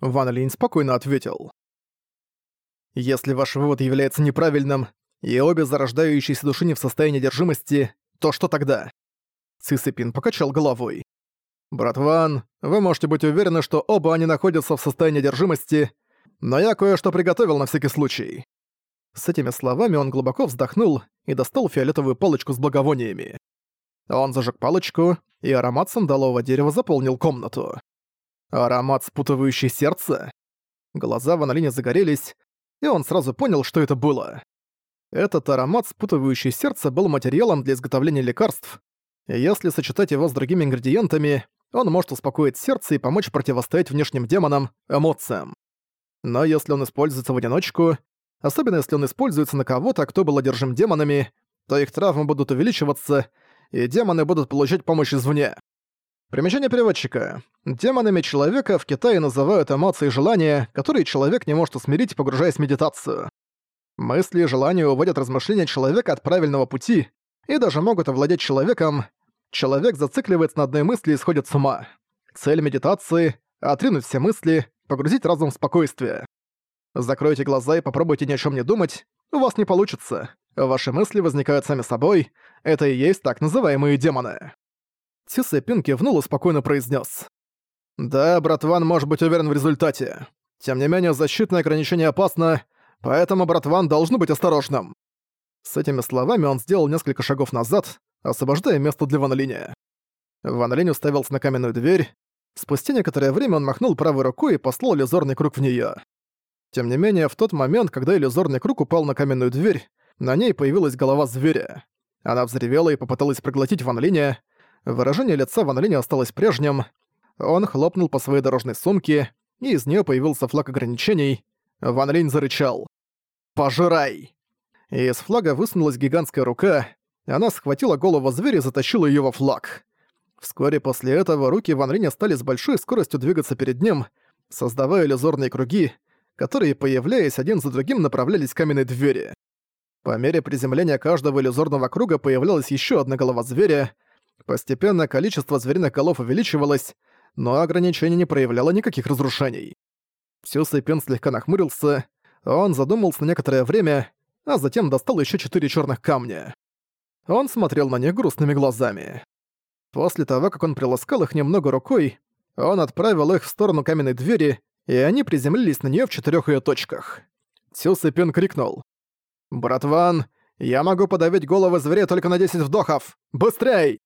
Ван Линь спокойно ответил. Если ваш вывод является неправильным, и обе зарождающиеся души не в состоянии держимости, то что тогда? Цисипин покачал головой. «Брат Ван, вы можете быть уверены, что оба они находятся в состоянии держимости, но я кое-что приготовил на всякий случай». С этими словами он глубоко вздохнул и достал фиолетовую палочку с благовониями. Он зажег палочку, и аромат сандалового дерева заполнил комнату. Аромат, спутывающий сердце? Глаза Ван Линя загорелись, и он сразу понял, что это было. Этот аромат, спутывающий сердце, был материалом для изготовления лекарств, и если сочетать его с другими ингредиентами, он может успокоить сердце и помочь противостоять внешним демонам, эмоциям. Но если он используется в одиночку, особенно если он используется на кого-то, кто был одержим демонами, то их травмы будут увеличиваться, и демоны будут получать помощь извне. Примечание переводчика. Демонами человека в Китае называют эмоции и желания, которые человек не может усмирить, погружаясь в медитацию. Мысли и желания уводят размышления человека от правильного пути и даже могут овладеть человеком. Человек зацикливается на одной мысли и сходит с ума. Цель медитации — отринуть все мысли, погрузить разум в спокойствие. Закройте глаза и попробуйте ни о чем не думать, у вас не получится. Ваши мысли возникают сами собой, это и есть так называемые демоны. Цисэ Пин кивнул и спокойно произнес: «Да, братван может быть уверен в результате. Тем не менее, защитное ограничение опасно, поэтому братван должен быть осторожным». С этими словами он сделал несколько шагов назад, освобождая место для Ван Линя. Ван Линь уставился на каменную дверь. Спустя некоторое время он махнул правой рукой и послал иллюзорный круг в неё. Тем не менее, в тот момент, когда иллюзорный круг упал на каменную дверь, на ней появилась голова зверя. Она взревела и попыталась проглотить Ван Линя. Выражение лица Ван Линя осталось прежним. Он хлопнул по своей дорожной сумке, и из нее появился флаг ограничений. Ван Линь зарычал. «Пожирай!» Из флага высунулась гигантская рука. Она схватила голову зверя и затащила её во флаг. Вскоре после этого руки Ван Линя стали с большой скоростью двигаться перед ним, создавая иллюзорные круги, которые, появляясь один за другим, направлялись к каменной двери. По мере приземления каждого иллюзорного круга появлялась еще одна голова зверя. Постепенно количество звериных голов увеличивалось, но ограничение не проявляло никаких разрушений. Сюсайпен слегка нахмурился, он задумался на некоторое время, а затем достал еще четыре черных камня. Он смотрел на них грустными глазами. После того, как он приласкал их немного рукой, он отправил их в сторону каменной двери, и они приземлились на нее в четырех ее точках. Сюсыпин крикнул. «Братван, я могу подавить головы зверя только на 10 вдохов! Быстрей!»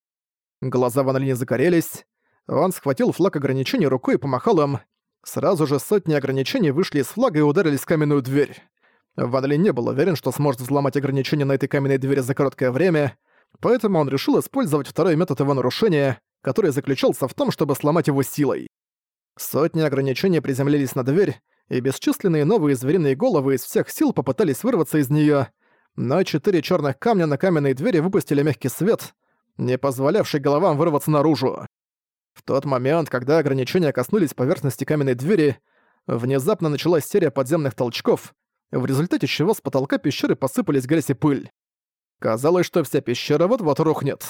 Глаза Ван Линь загорелись. Он схватил флаг ограничений рукой и помахал им. Сразу же сотни ограничений вышли из флага и ударились в каменную дверь. Ван Линь не был уверен, что сможет взломать ограничения на этой каменной двери за короткое время, поэтому он решил использовать второй метод его нарушения, который заключался в том, чтобы сломать его силой. Сотни ограничений приземлились на дверь, и бесчисленные новые звериные головы из всех сил попытались вырваться из неё, но четыре чёрных камня на каменной двери выпустили мягкий свет, не позволявший головам вырваться наружу. В тот момент, когда ограничения коснулись поверхности каменной двери, внезапно началась серия подземных толчков, в результате чего с потолка пещеры посыпались грязь и пыль. Казалось, что вся пещера вот-вот рухнет.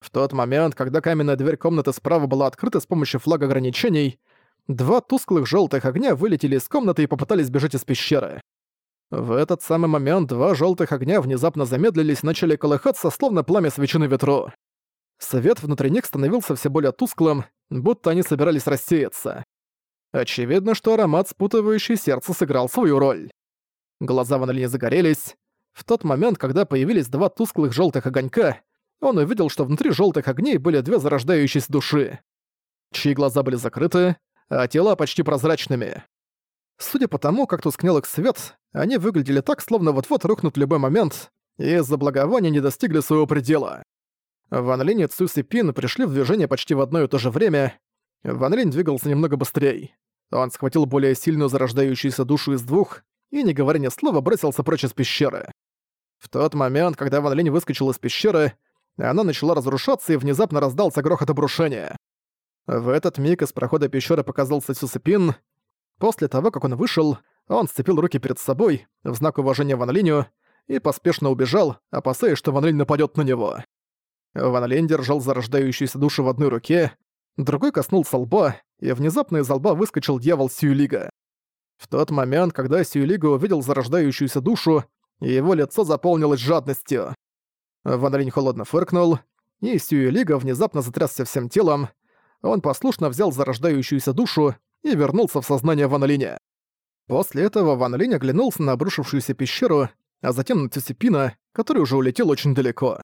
В тот момент, когда каменная дверь комнаты справа была открыта с помощью флага ограничений, два тусклых желтых огня вылетели из комнаты и попытались бежать из пещеры. В этот самый момент два желтых огня внезапно замедлились и начали колыхаться, словно пламя свечи на ветру. Свет внутри них становился все более тусклым, будто они собирались рассеяться. Очевидно, что аромат, спутывающий сердце, сыграл свою роль. Глаза Ван загорелись. В тот момент, когда появились два тусклых желтых огонька, он увидел, что внутри желтых огней были две зарождающиеся души, чьи глаза были закрыты, а тела почти прозрачными. Судя по тому, как тускнел их свет, они выглядели так, словно вот-вот рухнут в любой момент, и из-за благовония не достигли своего предела. Ван Линь и Цюси Пин пришли в движение почти в одно и то же время. Ван Линь двигался немного быстрее. Он схватил более сильную зарождающуюся душу из двух и, не говоря ни слова, бросился прочь из пещеры. В тот момент, когда Ван Линь выскочил из пещеры, она начала разрушаться и внезапно раздался грохот обрушения. В этот миг из прохода пещеры показался Сюсепин. После того, как он вышел, он сцепил руки перед собой в знак уважения Ван Линю и поспешно убежал, опасаясь, что Ван Линь нападёт на него. Ван Линь держал зарождающуюся душу в одной руке, другой коснулся лба и внезапно из лба выскочил дьявол Сьюлига. В тот момент, когда Сьюлига увидел зарождающуюся душу, его лицо заполнилось жадностью. Ван Линь холодно фыркнул, и Сьюлига внезапно затрясся всем телом. Он послушно взял зарождающуюся душу и вернулся в сознание Ван Линя. После этого Ван Линь оглянулся на обрушившуюся пещеру, а затем на Цюсипина, который уже улетел очень далеко.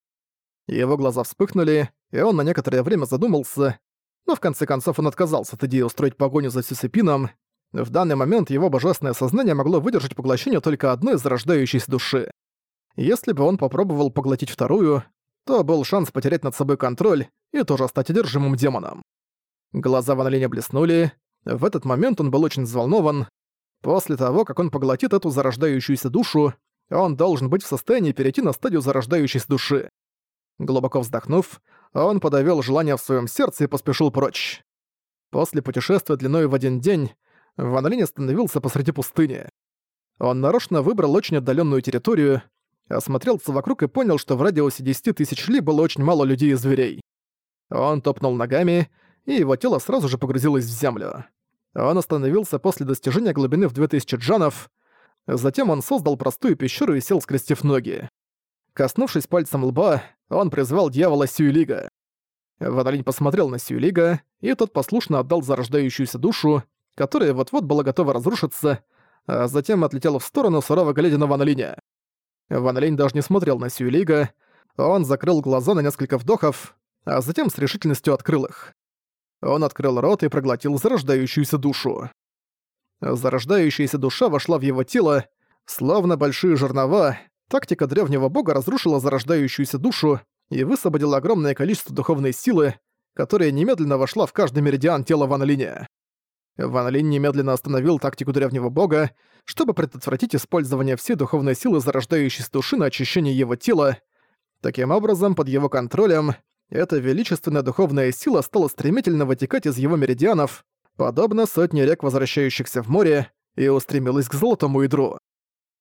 Его глаза вспыхнули, и он на некоторое время задумался, но в конце концов он отказался от идеи устроить погоню за Сюсипином. В данный момент его божественное сознание могло выдержать поглощение только одной зарождающейся души. Если бы он попробовал поглотить вторую, то был шанс потерять над собой контроль и тоже стать одержимым демоном. Глаза Ван Линя блеснули. В этот момент он был очень взволнован. После того, как он поглотит эту зарождающуюся душу, он должен быть в состоянии перейти на стадию зарождающейся души. Глубоко вздохнув, он подавил желание в своем сердце и поспешил прочь. После путешествия длиной в один день Ван Линь остановился посреди пустыни. Он нарочно выбрал очень отдаленную территорию, осмотрелся вокруг и понял, что в радиусе 10 тысяч ли было очень мало людей и зверей. Он топнул ногами, и его тело сразу же погрузилось в землю. Он остановился после достижения глубины в 2000 джанов, затем он создал простую пещеру и сел, скрестив ноги. Коснувшись пальцем лба, он призвал дьявола Сюэлига. Ванолинь посмотрел на Сюэлига, и тот послушно отдал зарождающуюся душу, которая вот-вот была готова разрушиться, а затем отлетел в сторону, сурово глядя на Ванолиня. Ванолинь даже не смотрел на Сюэлига, он закрыл глаза на несколько вдохов, а затем с решительностью открыл их. Он открыл рот и проглотил зарождающуюся душу. Зарождающаяся душа вошла в его тело, словно большие жернова, Тактика древнего бога разрушила зарождающуюся душу и высвободила огромное количество духовной силы, которая немедленно вошла в каждый меридиан тела Ван Линя. Ван Линь немедленно остановил тактику древнего бога, чтобы предотвратить использование всей духовной силы зарождающейся души на очищение его тела. Таким образом, под его контролем, эта величественная духовная сила стала стремительно вытекать из его меридианов, подобно сотне рек, возвращающихся в море, и устремилась к золотому ядру.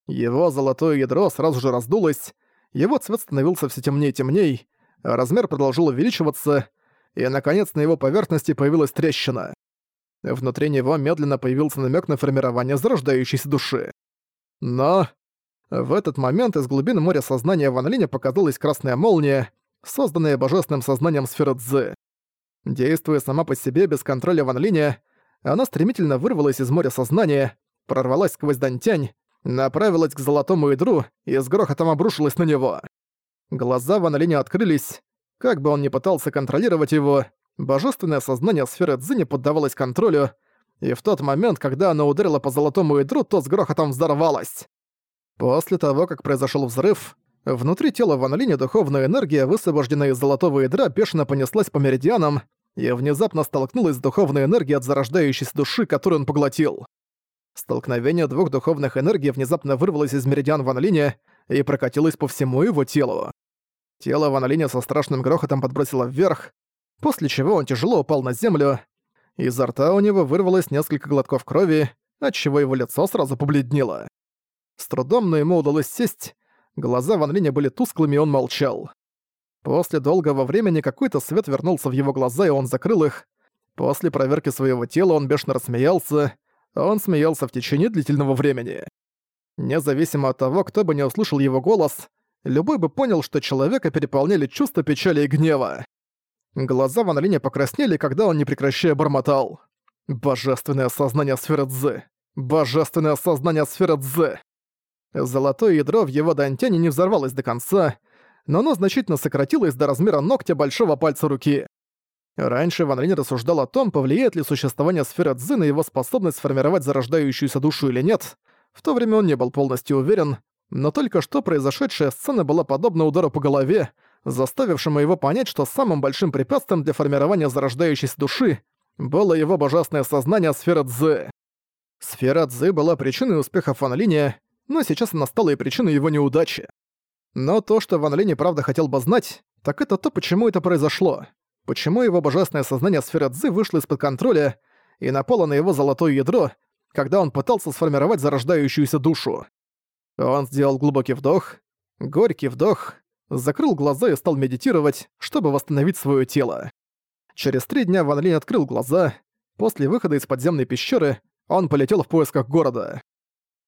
Его золотое ядро сразу же раздулось, его цвет становился все темнее и темней, а размер продолжил увеличиваться, и, наконец, на его поверхности появилась трещина. Внутри него медленно появился намек на формирование зарождающейся души. Но... В этот момент из глубин моря сознания Ван Линя показалась красная молния, созданная божественным сознанием сферы Цзы. Действуя сама по себе без контроля Ван Линя, она стремительно вырвалась из моря сознания, прорвалась сквозь Дантянь направилась к золотому ядру и с грохотом обрушилась на него. Глаза Ван Линя открылись. Как бы он ни пытался контролировать его, божественное сознание сферы Цзы не поддавалось контролю, и в тот момент, когда оно ударило по золотому ядру, то с грохотом взорвалось. После того, как произошел взрыв, внутри тела Ван Линя духовная энергия, высвобожденная из золотого ядра, бешено понеслась по меридианам и внезапно столкнулась с духовной энергией от зарождающейся души, которую он поглотил. Столкновение двух духовных энергий внезапно вырвалось из меридиан Ван Линя и прокатилось по всему его телу. Тело Ван Линя со страшным грохотом подбросило вверх, после чего он тяжело упал на землю. Изо рта у него вырвалось несколько глотков крови, отчего его лицо сразу побледнело. С трудом, но ему удалось сесть, глаза Ван Линя были тусклыми, и он молчал. После долгого времени какой-то свет вернулся в его глаза, и он закрыл их. После проверки своего тела он бешено рассмеялся, он смеялся в течение длительного времени. Независимо от того, кто бы не услышал его голос, любой бы понял, что человека переполняли чувства печали и гнева. Глаза Ван Линя покраснели, когда он не прекращая бормотал. «Божественное сознание сферы Цзы! Божественное сознание сферы Цзы!» Золотое ядро в его дантяне не взорвалось до конца, но оно значительно сократилось до размера ногтя большого пальца руки. Раньше Ван Линь рассуждал о том, повлияет ли существование сферы Цзы на его способность сформировать зарождающуюся душу или нет. В то время он не был полностью уверен, но только что произошедшая сцена была подобна удару по голове, заставившему его понять, что самым большим препятствием для формирования зарождающейся души было его божественное сознание сферы Цзы. Сфера Цзы была причиной успеха Ван Линя, но сейчас она стала и причиной его неудачи. Но то, что Ван Линь правда хотел бы знать, так это то, почему это произошло почему его божественное сознание сферы Цзы вышло из-под контроля и напало на его золотое ядро, когда он пытался сформировать зарождающуюся душу. Он сделал глубокий вдох, горький вдох, закрыл глаза и стал медитировать, чтобы восстановить свое тело. Через три дня Ван Линь открыл глаза. После выхода из подземной пещеры он полетел в поисках города.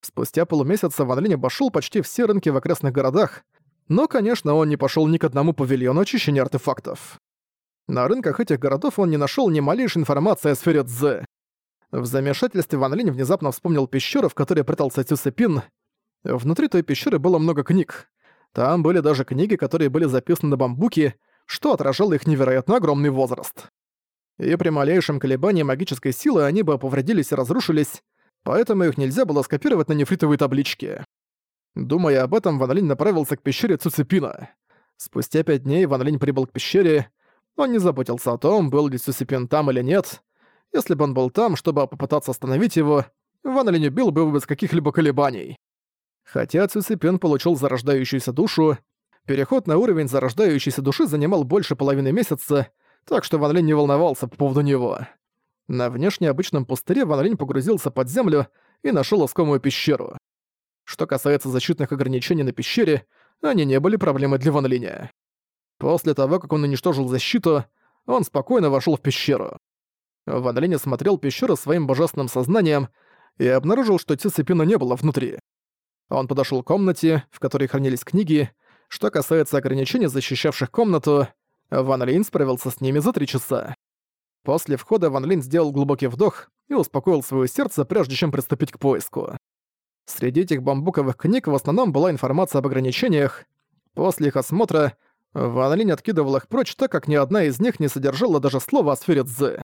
Спустя полумесяца Ван Линь обошёл почти все рынки в окрестных городах, но, конечно, он не пошёл ни к одному павильону очищения артефактов. На рынках этих городов он не нашёл ни малейшей информации о сфере Цзэ. В замешательстве Ван Линь внезапно вспомнил пещеру, в которой прятался Цюсепин. Внутри той пещеры было много книг. Там были даже книги, которые были записаны на бамбуке, что отражало их невероятно огромный возраст. И при малейшем колебании магической силы они бы повредились и разрушились, поэтому их нельзя было скопировать на нефритовые таблички. Думая об этом, Ван Линь направился к пещере Цуцепина. Спустя пять дней Ван Линь прибыл к пещере. Он не заботился о том, был ли Цуцепин там или нет. Если бы он был там, чтобы попытаться остановить его, Ван Линь убил бы его без каких-либо колебаний. Хотя Цюсипен получил зарождающуюся душу, переход на уровень зарождающейся души занимал больше половины месяца, так что Ван Линь не волновался по поводу него. На внешне обычном пустыре Ван Линь погрузился под землю и нашел искомую пещеру. Что касается защитных ограничений на пещере, они не были проблемой для Ван Линя. После того, как он уничтожил защиту, он спокойно вошел в пещеру. Ван Линь осмотрел пещеру своим божественным сознанием и обнаружил, что Цисипина не было внутри. Он подошел к комнате, в которой хранились книги. Что касается ограничений, защищавших комнату, Ван Лин справился с ними за три часа. После входа Ван Лин сделал глубокий вдох и успокоил свое сердце, прежде чем приступить к поиску. Среди этих бамбуковых книг в основном была информация об ограничениях. После их осмотра Ван Линь откидывал их прочь, так как ни одна из них не содержала даже слова о сфере Цзы.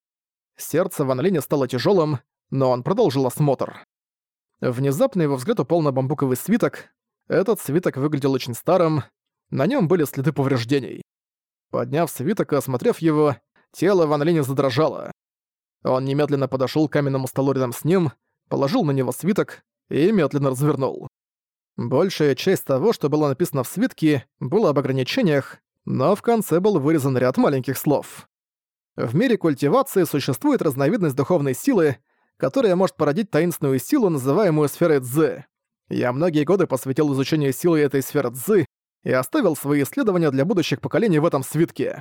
Сердце Ван Линя стало тяжелым, но он продолжил осмотр. Внезапно его взгляд упал на бамбуковый свиток. Этот свиток выглядел очень старым, на нем были следы повреждений. Подняв свиток и осмотрев его, тело Ван Линя задрожало. Он немедленно подошел к каменному столу рядом с ним, положил на него свиток и медленно развернул. Большая часть того, что было написано в свитке, было об ограничениях, но в конце был вырезан ряд маленьких слов. В мире культивации существует разновидность духовной силы, которая может породить таинственную силу, называемую сферой Цзы. Я многие годы посвятил изучению силы этой сферы Цзы и оставил свои исследования для будущих поколений в этом свитке.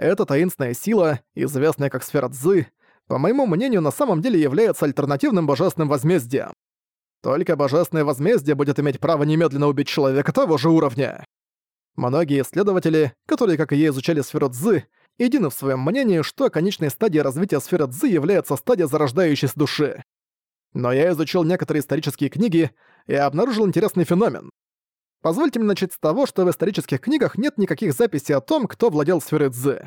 Эта таинственная сила, известная как сфера Цзы, по моему мнению, на самом деле является альтернативным божественным возмездием. Только божественное возмездие будет иметь право немедленно убить человека того же уровня. Многие исследователи, которые, как и я, изучали сферу Цзы, едины в своем мнении, что конечной стадией развития сферы Цзы является стадия зарождающейся души. Но я изучил некоторые исторические книги и обнаружил интересный феномен. Позвольте мне начать с того, что в исторических книгах нет никаких записей о том, кто владел сферой Цзы.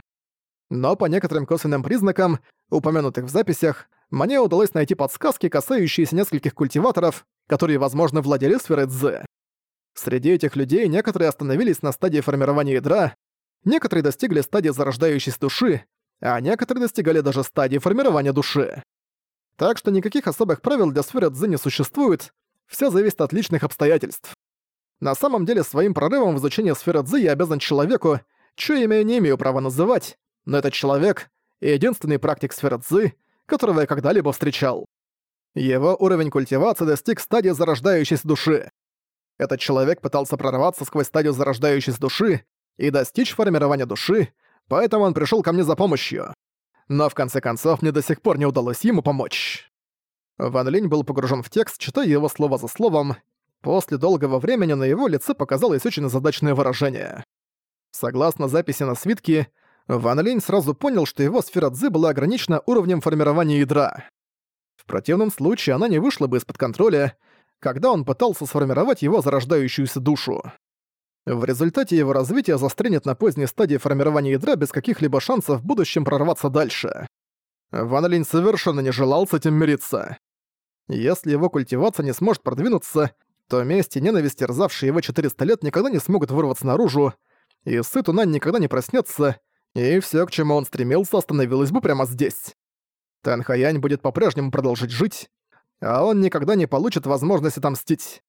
Но по некоторым косвенным признакам, упомянутых в записях, мне удалось найти подсказки, касающиеся нескольких культиваторов, которые, возможно, владели сферой Цзы. Среди этих людей некоторые остановились на стадии формирования ядра, Некоторые достигли стадии зарождающейся души, а некоторые достигали даже стадии формирования души. Так что никаких особых правил для сферы Цзы не существует, все зависит от личных обстоятельств. На самом деле, своим прорывом в изучении сферы Цзы я обязан человеку, чье имя я не имею права называть, но этот человек — единственный практик сферы Цзы, которого я когда-либо встречал. Его уровень культивации достиг стадии зарождающейся души. Этот человек пытался прорваться сквозь стадию зарождающейся души, и достичь формирования души, поэтому он пришел ко мне за помощью. Но в конце концов мне до сих пор не удалось ему помочь. Ван Линь был погружен в текст, читая его слово за словом. После долгого времени на его лице показалось очень задачное выражение. Согласно записи на свитке, Ван Линь сразу понял, что его сфера Цзы была ограничена уровнем формирования ядра. В противном случае она не вышла бы из-под контроля, когда он пытался сформировать его зарождающуюся душу. В результате его развитие застрянет на поздней стадии формирования ядра без каких-либо шансов в будущем прорваться дальше. Ван Линь совершенно не желал с этим мириться. Если его культивация не сможет продвинуться, то месть и ненависть, терзавшие его 400 лет, никогда не смогут вырваться наружу, и Сытунань никогда не проснется, и все, к чему он стремился, остановилось бы прямо здесь. Тэн Хаянь будет по-прежнему продолжить жить, а он никогда не получит возможность отомстить.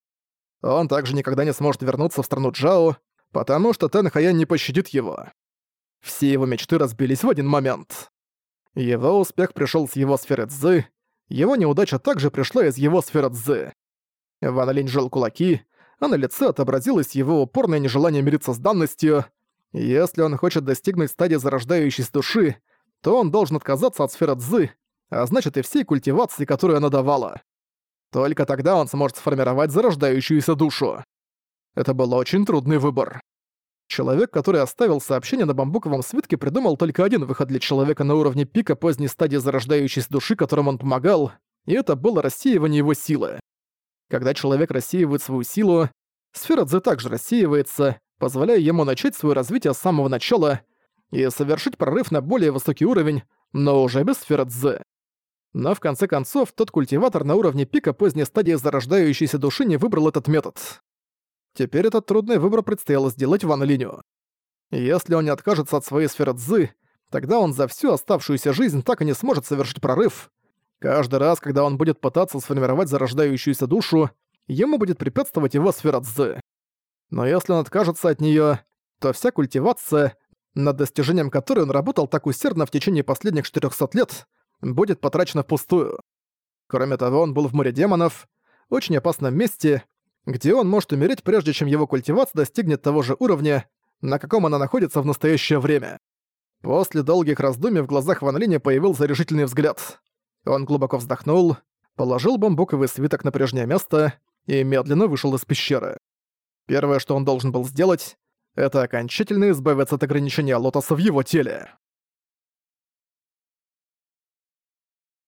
Он также никогда не сможет вернуться в страну Джао, потому что Тэн Хаян не пощадит его. Все его мечты разбились в один момент. Его успех пришел с его сферы Цзы, его неудача также пришла из его сферы Цзы. Ван Линь жал кулаки, а на лице отобразилось его упорное нежелание мириться с данностью. Если он хочет достигнуть стадии зарождающейся души, то он должен отказаться от сферы Цзы, а значит и всей культивации, которую она давала. Только тогда он сможет сформировать зарождающуюся душу. Это был очень трудный выбор. Человек, который оставил сообщение на бамбуковом свитке, придумал только один выход для человека на уровне пика поздней стадии зарождающейся души, которым он помогал, и это было рассеивание его силы. Когда человек рассеивает свою силу, сфера Дзе также рассеивается, позволяя ему начать свое развитие с самого начала и совершить прорыв на более высокий уровень, но уже без сферы Дзе. Но в конце концов, тот культиватор на уровне пика поздней стадии зарождающейся души не выбрал этот метод. Теперь этот трудный выбор предстояло сделать Ван Линю. Если он не откажется от своей сферы Цзы, тогда он за всю оставшуюся жизнь так и не сможет совершить прорыв. Каждый раз, когда он будет пытаться сформировать зарождающуюся душу, ему будет препятствовать его сфера Цзы. Но если он откажется от неё, то вся культивация, над достижением которой он работал так усердно в течение последних 400 лет, будет потрачена впустую. Кроме того, он был в море демонов, очень опасном месте, где он может умереть, прежде чем его культивация достигнет того же уровня, на каком она находится в настоящее время. После долгих раздумий в глазах Ван Линя появился решительный взгляд. Он глубоко вздохнул, положил бамбуковый свиток на прежнее место и медленно вышел из пещеры. Первое, что он должен был сделать, это окончательно избавиться от ограничения лотоса в его теле.